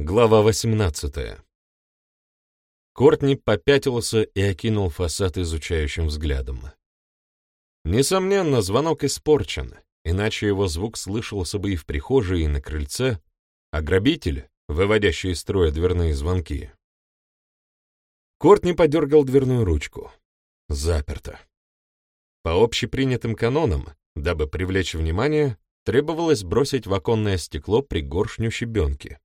Глава 18 Кортни попятился и окинул фасад изучающим взглядом. Несомненно, звонок испорчен, иначе его звук слышался бы и в прихожей, и на крыльце, а грабитель, выводящий из строя дверные звонки. Кортни подергал дверную ручку. Заперто. По общепринятым канонам, дабы привлечь внимание, требовалось бросить в оконное стекло пригоршню щебенки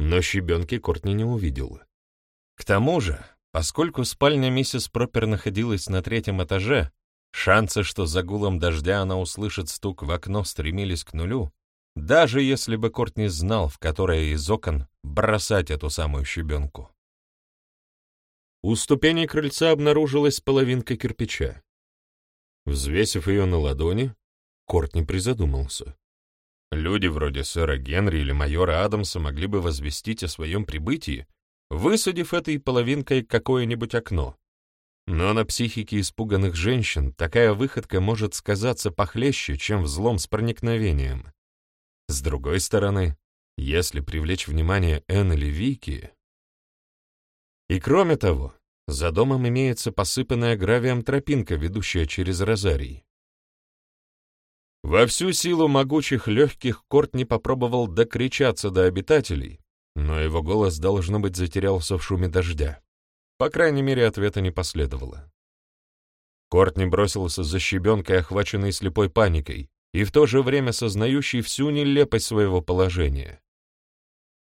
но щебенки Кортни не увидел. К тому же, поскольку спальня миссис Пропер находилась на третьем этаже, шансы, что за гулом дождя она услышит стук в окно, стремились к нулю, даже если бы Кортни знал, в которое из окон бросать эту самую щебенку. У ступеней крыльца обнаружилась половинка кирпича. Взвесив ее на ладони, Кортни призадумался. Люди вроде сэра Генри или майора Адамса могли бы возвестить о своем прибытии, высадив этой половинкой какое-нибудь окно. Но на психике испуганных женщин такая выходка может сказаться похлеще, чем взлом с проникновением. С другой стороны, если привлечь внимание Энн или Вики... И кроме того, за домом имеется посыпанная гравием тропинка, ведущая через розарий. Во всю силу могучих легких Корт не попробовал докричаться до обитателей, но его голос, должно быть, затерялся в шуме дождя. По крайней мере, ответа не последовало. Корт не бросился за щебенкой, охваченной слепой паникой, и в то же время сознающий всю нелепость своего положения.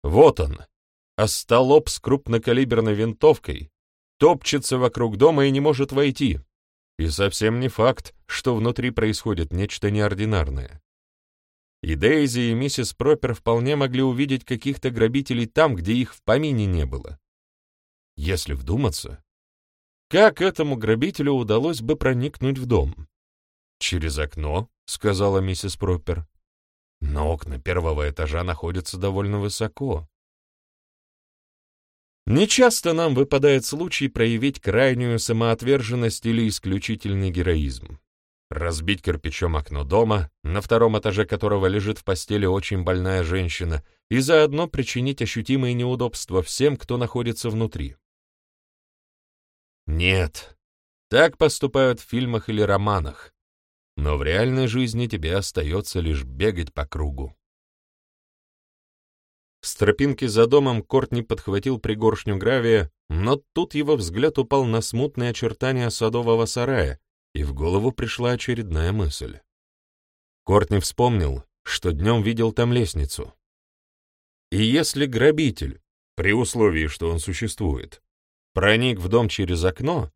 Вот он, остолоп с крупнокалиберной винтовкой, топчется вокруг дома и не может войти. И совсем не факт, что внутри происходит нечто неординарное. И Дейзи, и миссис Пропер вполне могли увидеть каких-то грабителей там, где их в помине не было. Если вдуматься, как этому грабителю удалось бы проникнуть в дом? «Через окно», — сказала миссис Пропер. «Но окна первого этажа находятся довольно высоко. Нечасто нам выпадает случай проявить крайнюю самоотверженность или исключительный героизм. Разбить кирпичом окно дома, на втором этаже которого лежит в постели очень больная женщина, и заодно причинить ощутимые неудобства всем, кто находится внутри. Нет, так поступают в фильмах или романах, но в реальной жизни тебе остается лишь бегать по кругу. С тропинки за домом Кортни подхватил пригоршню гравия, но тут его взгляд упал на смутные очертания садового сарая, и в голову пришла очередная мысль. Кортни вспомнил, что днем видел там лестницу. И если грабитель, при условии, что он существует, проник в дом через окно,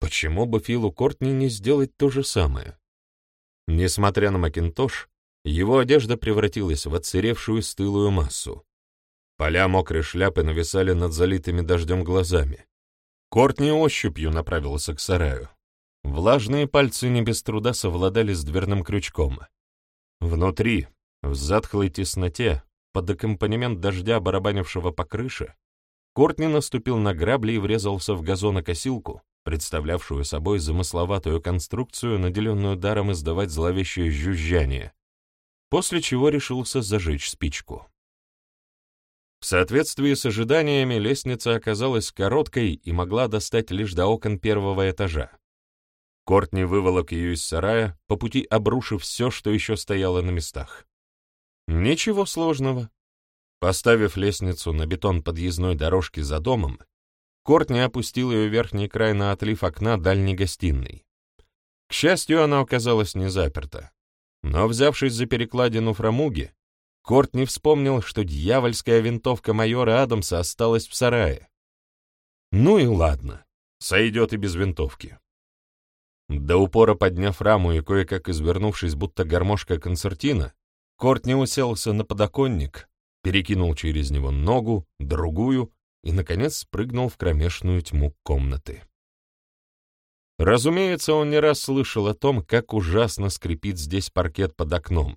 почему бы Филу Кортни не сделать то же самое? Несмотря на макинтош, его одежда превратилась в отсыревшую стылую массу. Поля мокрой шляпы нависали над залитыми дождем глазами. Кортни ощупью направился к сараю. Влажные пальцы не без труда совладали с дверным крючком. Внутри, в затхлой тесноте, под аккомпанемент дождя, барабанившего по крыше, Кортни наступил на грабли и врезался в газонокосилку, представлявшую собой замысловатую конструкцию, наделенную даром издавать зловещее жужжание, после чего решился зажечь спичку. В соответствии с ожиданиями лестница оказалась короткой и могла достать лишь до окон первого этажа. Кортни выволок ее из сарая, по пути обрушив все, что еще стояло на местах. Ничего сложного. Поставив лестницу на бетон подъездной дорожки за домом, Кортни опустил ее верхний край на отлив окна дальней гостиной. К счастью, она оказалась не заперта. Но, взявшись за перекладину фрамуги, Корт не вспомнил, что дьявольская винтовка майора Адамса осталась в сарае. Ну и ладно, сойдет и без винтовки. До упора подняв раму и кое-как извернувшись, будто гармошка концертина, Корт не уселся на подоконник, перекинул через него ногу, другую и, наконец, спрыгнул в кромешную тьму комнаты. Разумеется, он не раз слышал о том, как ужасно скрипит здесь паркет под окном,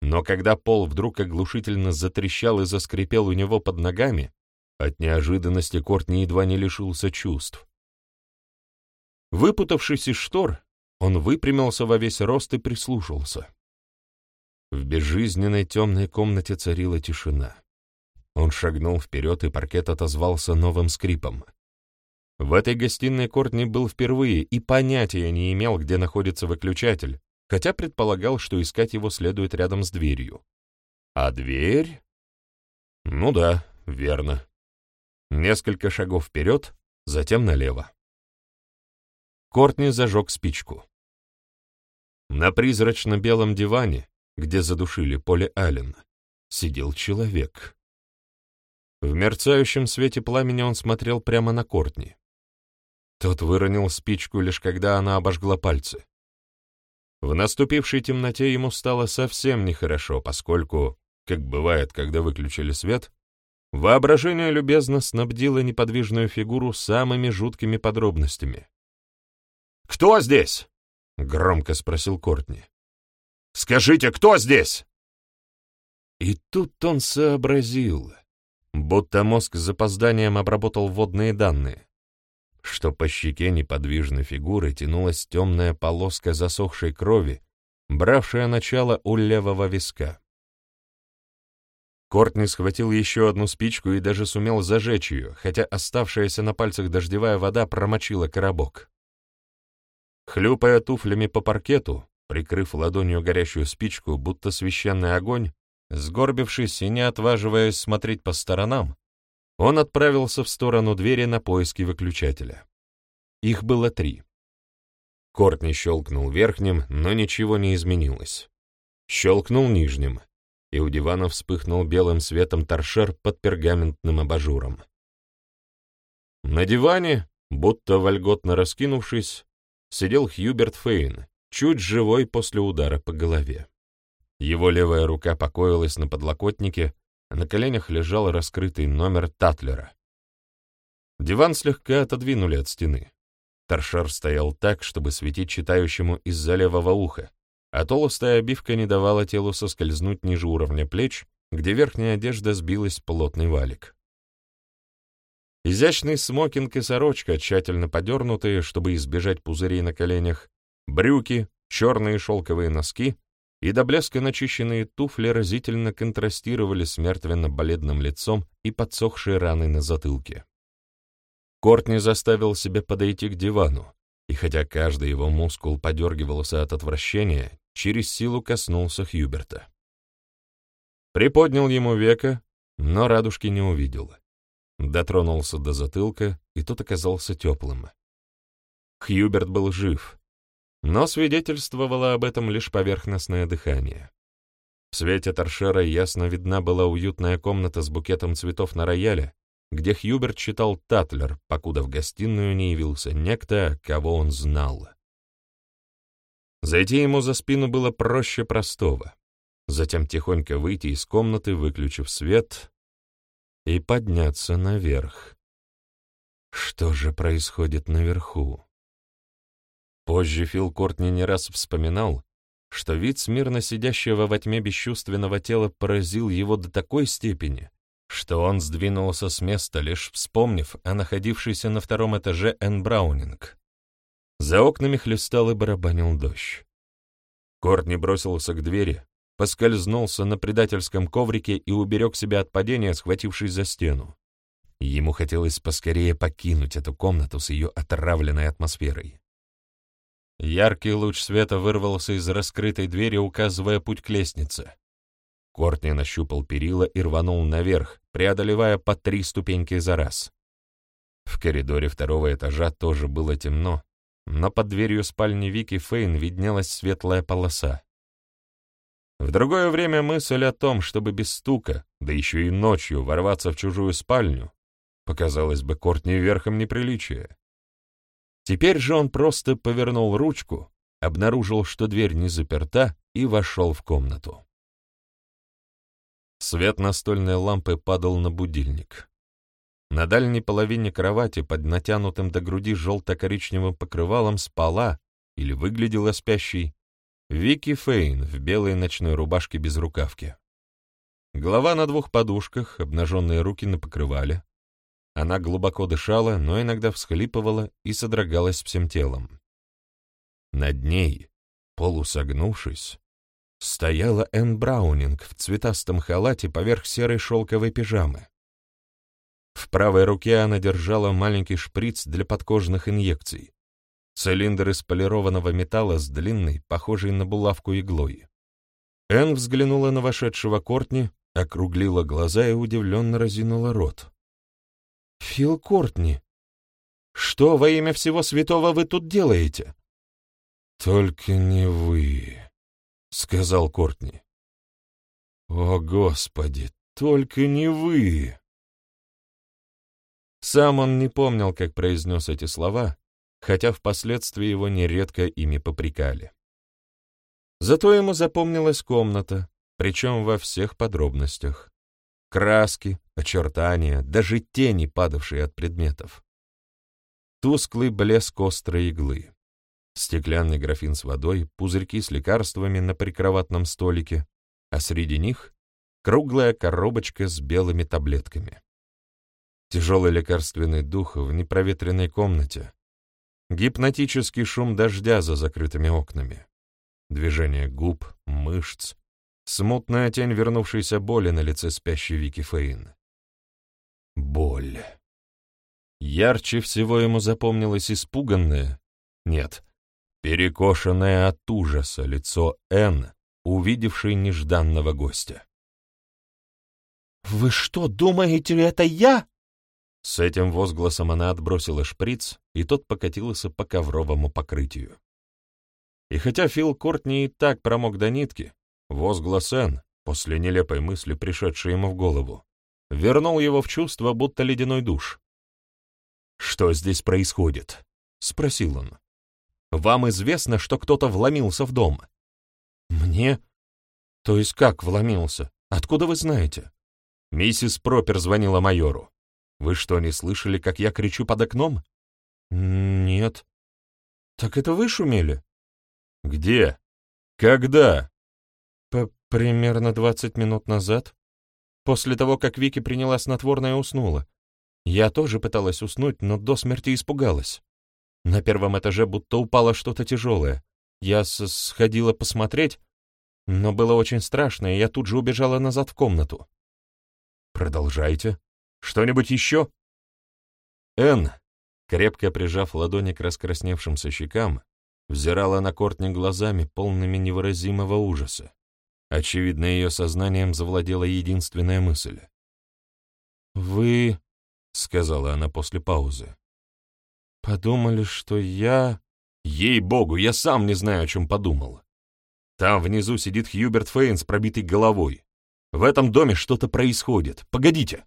но когда пол вдруг оглушительно затрещал и заскрипел у него под ногами, от неожиданности Кортни едва не лишился чувств. Выпутавшись из штор, он выпрямился во весь рост и прислушался. В безжизненной темной комнате царила тишина. Он шагнул вперед, и паркет отозвался новым скрипом. В этой гостиной Кортни был впервые и понятия не имел, где находится выключатель, хотя предполагал, что искать его следует рядом с дверью. А дверь? Ну да, верно. Несколько шагов вперед, затем налево. Кортни зажег спичку. На призрачно-белом диване, где задушили Поле Аллен, сидел человек. В мерцающем свете пламени он смотрел прямо на Кортни. Тот выронил спичку, лишь когда она обожгла пальцы. В наступившей темноте ему стало совсем нехорошо, поскольку, как бывает, когда выключили свет, воображение любезно снабдило неподвижную фигуру самыми жуткими подробностями. «Кто здесь?» — громко спросил Кортни. «Скажите, кто здесь?» И тут он сообразил, будто мозг с запозданием обработал водные данные, что по щеке неподвижной фигуры тянулась темная полоска засохшей крови, бравшая начало у левого виска. Кортни схватил еще одну спичку и даже сумел зажечь ее, хотя оставшаяся на пальцах дождевая вода промочила коробок. Хлюпая туфлями по паркету, прикрыв ладонью горящую спичку, будто священный огонь, Сгорбившись и не отваживаясь смотреть по сторонам, он отправился в сторону двери на поиски выключателя. Их было три. Кортни щелкнул верхним, но ничего не изменилось. Щелкнул нижним, и у дивана вспыхнул белым светом торшер под пергаментным абажуром. На диване, будто вольготно раскинувшись, сидел Хьюберт Фейн, чуть живой после удара по голове. Его левая рука покоилась на подлокотнике, на коленях лежал раскрытый номер Татлера. Диван слегка отодвинули от стены. Торшер стоял так, чтобы светить читающему из-за левого уха, а толстая обивка не давала телу соскользнуть ниже уровня плеч, где верхняя одежда сбилась в плотный валик. Изящный смокинг и сорочка, тщательно подернутые, чтобы избежать пузырей на коленях, брюки, черные шелковые носки и до блеска начищенные туфли разительно контрастировали с мертвенно-бледным лицом и подсохшей раной на затылке. Кортни заставил себя подойти к дивану, и хотя каждый его мускул подергивался от отвращения, через силу коснулся Хьюберта. Приподнял ему века, но радужки не увидел. Дотронулся до затылка, и тот оказался теплым. Хьюберт был жив, но свидетельствовало об этом лишь поверхностное дыхание. В свете торшера ясно видна была уютная комната с букетом цветов на рояле, где Хьюберт читал Татлер, покуда в гостиную не явился некто, кого он знал. Зайти ему за спину было проще простого, затем тихонько выйти из комнаты, выключив свет, и подняться наверх. Что же происходит наверху? Позже Фил Кортни не раз вспоминал, что вид смирно сидящего во тьме бесчувственного тела поразил его до такой степени, что он сдвинулся с места, лишь вспомнив о находившейся на втором этаже Энн Браунинг. За окнами хлестал и барабанил дождь. Кортни бросился к двери, поскользнулся на предательском коврике и уберег себя от падения, схватившись за стену. Ему хотелось поскорее покинуть эту комнату с ее отравленной атмосферой. Яркий луч света вырвался из раскрытой двери, указывая путь к лестнице. Кортни нащупал перила и рванул наверх, преодолевая по три ступеньки за раз. В коридоре второго этажа тоже было темно, но под дверью спальни Вики Фейн виднелась светлая полоса. В другое время мысль о том, чтобы без стука, да еще и ночью, ворваться в чужую спальню, показалась бы Кортни верхом неприличия. Теперь же он просто повернул ручку, обнаружил, что дверь не заперта, и вошел в комнату. Свет настольной лампы падал на будильник. На дальней половине кровати под натянутым до груди желто-коричневым покрывалом спала, или выглядела спящей, Вики Фейн в белой ночной рубашке без рукавки. Голова на двух подушках, обнаженные руки на покрывале, она глубоко дышала, но иногда всхлипывала и содрогалась всем телом. Над ней, полусогнувшись, стояла Энн Браунинг в цветастом халате поверх серой шелковой пижамы. В правой руке она держала маленький шприц для подкожных инъекций, цилиндр из полированного металла с длинной, похожей на булавку иглой. Энн взглянула на вошедшего Кортни, округлила глаза и удивленно разинула рот. «Фил Кортни, что во имя всего святого вы тут делаете?» «Только не вы», — сказал Кортни. «О, Господи, только не вы!» Сам он не помнил, как произнес эти слова, хотя впоследствии его нередко ими попрекали. Зато ему запомнилась комната, причем во всех подробностях. Краски, очертания, даже тени, падавшие от предметов. Тусклый блеск острой иглы. Стеклянный графин с водой, пузырьки с лекарствами на прикроватном столике, а среди них — круглая коробочка с белыми таблетками. Тяжелый лекарственный дух в непроветренной комнате, гипнотический шум дождя за закрытыми окнами, движение губ, мышц, смутная тень вернувшейся боли на лице спящей Вики Фейн. Боль. Ярче всего ему запомнилось испуганное, нет, перекошенное от ужаса лицо Н, увидевшей нежданного гостя. «Вы что, думаете, это я?» С этим возгласом она отбросила шприц, и тот покатился по ковровому покрытию. И хотя Фил Кортни и так промок до нитки, возглас Энн, после нелепой мысли, пришедшей ему в голову, вернул его в чувство, будто ледяной душ. «Что здесь происходит?» — спросил он. «Вам известно, что кто-то вломился в дом?» «Мне? То есть как вломился? Откуда вы знаете?» Миссис Пропер звонила майору. Вы что, не слышали, как я кричу под окном? Нет. Так это вы шумели? Где? Когда? П Примерно двадцать минут назад. После того, как Вики приняла снотворное уснула. Я тоже пыталась уснуть, но до смерти испугалась. На первом этаже будто упало что-то тяжелое. Я сходила посмотреть, но было очень страшно, и я тут же убежала назад в комнату. Продолжайте. Что-нибудь еще?» Энн, крепко прижав ладони к раскрасневшимся щекам, взирала на Кортни глазами, полными невыразимого ужаса. Очевидно, ее сознанием завладела единственная мысль. «Вы...» — сказала она после паузы. «Подумали, что я...» «Ей-богу, я сам не знаю, о чем подумал. Там внизу сидит Хьюберт Фейн с пробитой головой. В этом доме что-то происходит. Погодите!»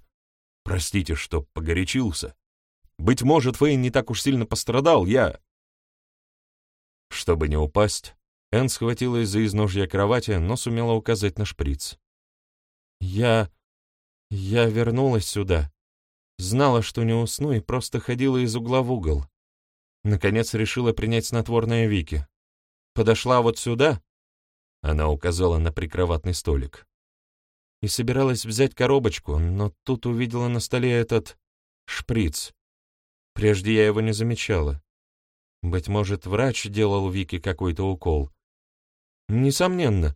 Простите, что погорячился. Быть может, Фейн не так уж сильно пострадал, я...» Чтобы не упасть, Энн схватилась за изножья кровати, но сумела указать на шприц. «Я... я вернулась сюда. Знала, что не усну, и просто ходила из угла в угол. Наконец решила принять снотворное Вики. Подошла вот сюда...» Она указала на прикроватный столик и собиралась взять коробочку, но тут увидела на столе этот шприц. Прежде я его не замечала. Быть может, врач делал Вике какой-то укол. Несомненно.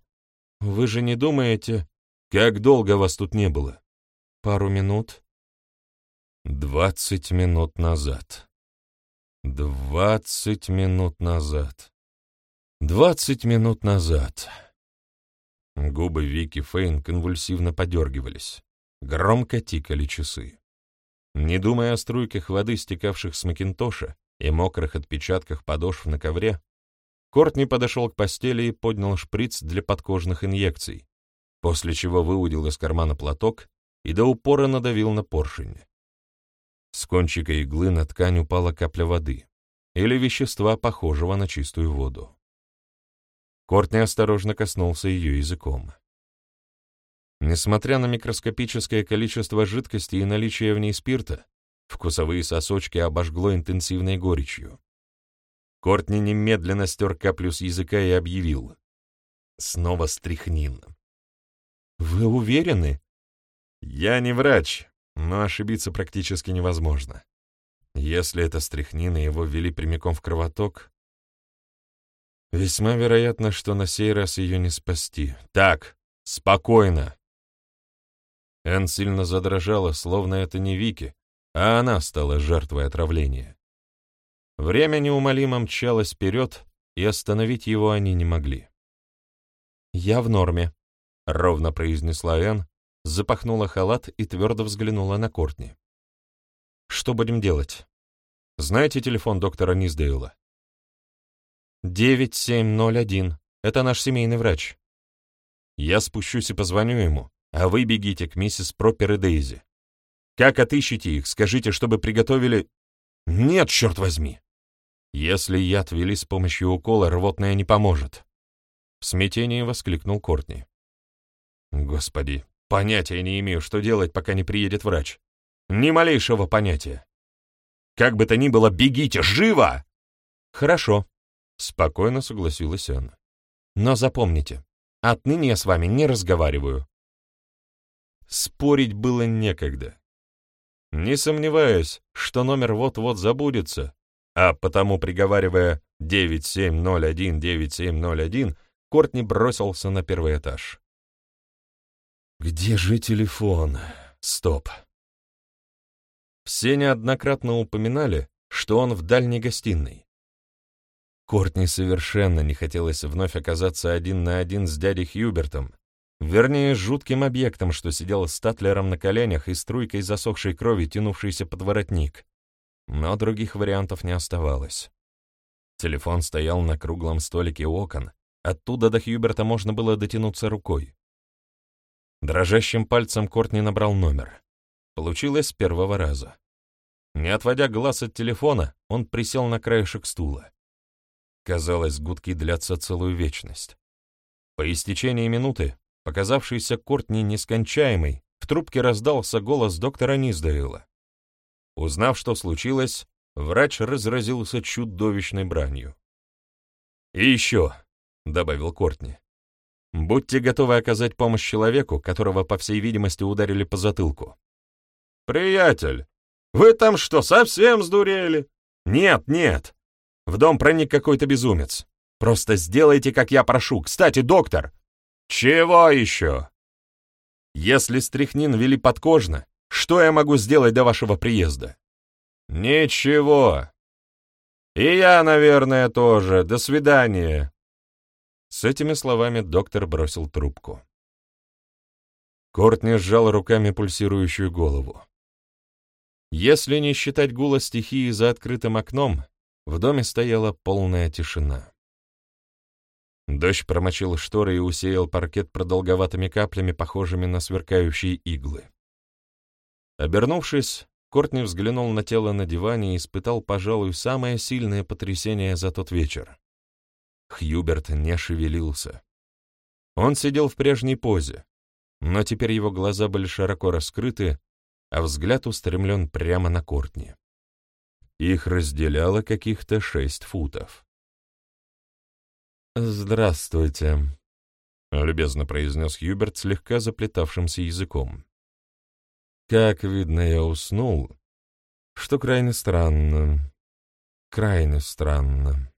Вы же не думаете... Как долго вас тут не было? Пару минут. Двадцать минут назад. Двадцать минут назад. Двадцать минут назад. Губы Вики Фейн конвульсивно подергивались. Громко тикали часы. Не думая о струйках воды, стекавших с Макинтоша, и мокрых отпечатках подошв на ковре, Кортни подошел к постели и поднял шприц для подкожных инъекций, после чего выудил из кармана платок и до упора надавил на поршень. С кончика иглы на ткань упала капля воды или вещества, похожего на чистую воду. Кортни осторожно коснулся ее языком. Несмотря на микроскопическое количество жидкости и наличие в ней спирта, вкусовые сосочки обожгло интенсивной горечью. Кортни немедленно стер каплю с языка и объявил. Снова стряхнин. «Вы уверены?» «Я не врач, но ошибиться практически невозможно. Если это стряхнин и его ввели прямиком в кровоток, Весьма вероятно, что на сей раз ее не спасти. Так, спокойно. Энн сильно задрожала, словно это не Вики, а она стала жертвой отравления. Время неумолимо мчалось вперед, и остановить его они не могли. «Я в норме», — ровно произнесла Энн, запахнула халат и твердо взглянула на Кортни. «Что будем делать? Знаете телефон доктора Низдейла?» «9701. Это наш семейный врач». «Я спущусь и позвоню ему, а вы бегите к миссис Пропер и Дейзи. Как отыщете их, скажите, чтобы приготовили...» «Нет, черт возьми!» «Если яд ввели с помощью укола, рвотное не поможет». В смятении воскликнул Кортни. «Господи, понятия не имею, что делать, пока не приедет врач. Ни малейшего понятия. Как бы то ни было, бегите, живо!» «Хорошо», Спокойно согласилась она. Но запомните, отныне я с вами не разговариваю. Спорить было некогда. Не сомневаюсь, что номер вот-вот забудется, а потому, приговаривая 9701-9701, Кортни бросился на первый этаж. «Где же телефон? Стоп!» Все неоднократно упоминали, что он в дальней гостиной. Кортни совершенно не хотелось вновь оказаться один на один с дядей Хьюбертом, вернее, с жутким объектом, что сидел с Татлером на коленях и струйкой засохшей крови, тянувшейся под воротник. Но других вариантов не оставалось. Телефон стоял на круглом столике окон, оттуда до Хьюберта можно было дотянуться рукой. Дрожащим пальцем Кортни набрал номер. Получилось с первого раза. Не отводя глаз от телефона, он присел на краешек стула. Казалось, гудки длятся целую вечность. По истечении минуты, показавшийся Кортни нескончаемый, в трубке раздался голос доктора Низдейла. Узнав, что случилось, врач разразился чудовищной бранью. «И еще», — добавил Кортни, — «будьте готовы оказать помощь человеку, которого, по всей видимости, ударили по затылку». «Приятель, вы там что, совсем сдурели?» «Нет, нет, в дом проник какой-то безумец. Просто сделайте, как я прошу. Кстати, доктор!» «Чего еще?» «Если стряхнин вели подкожно, что я могу сделать до вашего приезда?» «Ничего. И я, наверное, тоже. До свидания». С этими словами доктор бросил трубку. Кортни сжал руками пульсирующую голову. Если не считать гула стихии за открытым окном, в доме стояла полная тишина. Дождь промочил шторы и усеял паркет продолговатыми каплями, похожими на сверкающие иглы. Обернувшись, Кортни взглянул на тело на диване и испытал, пожалуй, самое сильное потрясение за тот вечер. Хьюберт не шевелился. Он сидел в прежней позе, но теперь его глаза были широко раскрыты, а взгляд устремлен прямо на Кортни. Их разделяло каких-то шесть футов. «Здравствуйте», — любезно произнес Хьюберт слегка заплетавшимся языком. «Как видно, я уснул, что крайне странно, крайне странно».